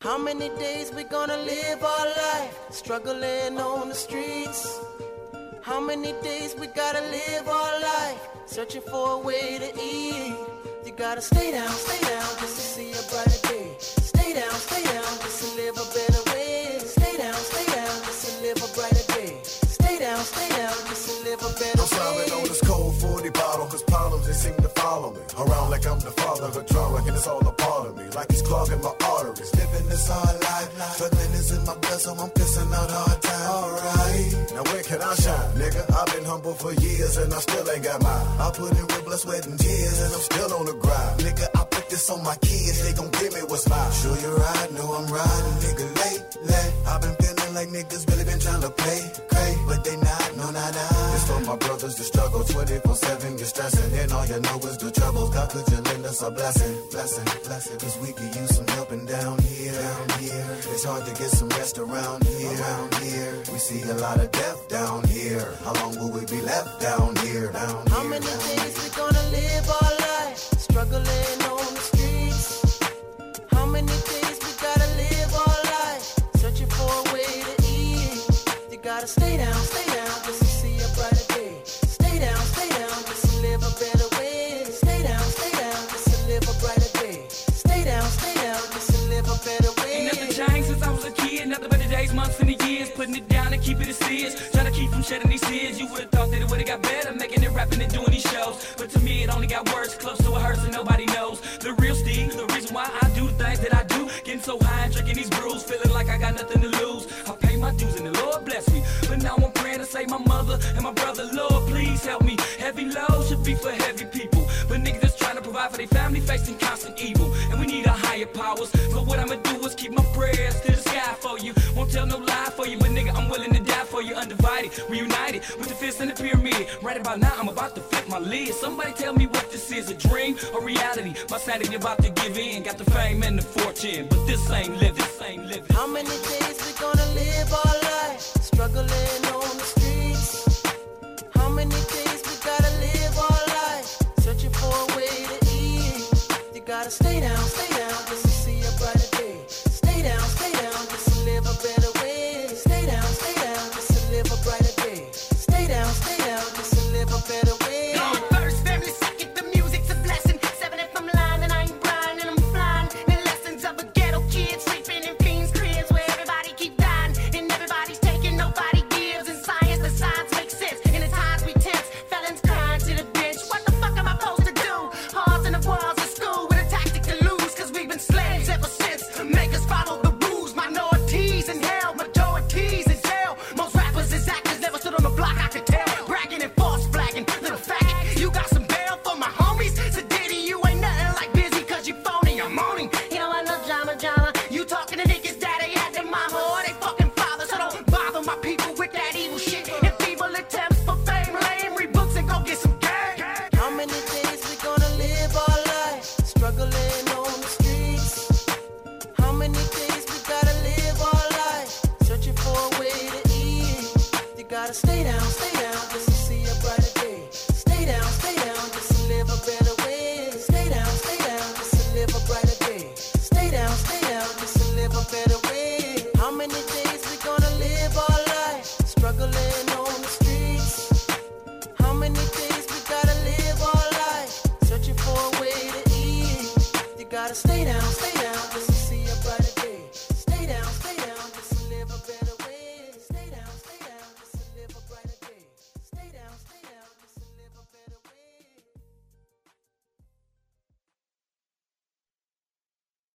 How many days we gonna live our life struggling on the streets? How many days we gotta live our life searching for a way to eat? You gotta stay down, stay down just to see a brighter day. Stay down, stay down just to live a better way. Stay down, stay down just to live a brighter day. Stay down, stay down just to live a better I'm slamming on this cold 40 bottle, cause problems they seem to follow me. Around like I'm the father of drama, and it's all a part of me. Like it's clogging my arteries. Living this hard life, struggling is in my blood, so I'm pissing out hard time. Alright, now where can I shine? Nigga, I've been humble for years, and I still ain't got mine. I put in real blood, sweat, and tears, and I'm still on the grind. Nigga, I put this on my kids, they gon' give me what's mine. Sure you ride, know I'm riding, nigga, late, lately. I've been feeling like niggas really been trying to play, cray, but they not, no, not I. For my brothers to struggle 24-7, you're stressing, and all you know is the troubles. God, could you lend us a blessing, blessing, blessing? Cause we could use some helping down here, down here. It's hard to get some rest around here, around here. We see a lot of death down here. How long will we be left down here, down How here, many down days here? we gonna live our life struggling on the streets? How many days we gotta live our life searching for a way to eat? You gotta stay down, stay down months, the years. Putting it down and keep it is. Trying to keep from shedding these tears. You would've thought that it would've got better. Making it, rapping, and doing these shows. But to me, it only got worse. Close to it hurts and nobody knows. The real Steve, the reason why I do the things that I do. Getting so high and drinking these brews. Feeling like I got nothing to lose. I pay my dues and the Lord bless me. But now I'm praying to save my mother and my brother. Lord, please help me. Heavy load should be for heavy people. But niggas just trying to provide for their family facing constant evil. And we need a higher powers. So what I'ma do you, but nigga, I'm willing to die for you. Undivided, reunited with the fist and the pyramid. Right about now, I'm about to flip my lid. Somebody tell me what this is, a dream or reality. My sanity about to give in. Got the fame and the fortune, but this ain't living. This ain't living. How many gotta stay down, stay down, just to see a brighter day. Stay down, stay down, just to live a better way. Stay down, stay down, just to live a brighter day. Stay down, stay down, just to live a better way. How many days we gonna live our life? Struggling on the streets. How many days we gotta live our life? Searching for a way to eat. You gotta stay down, stay down.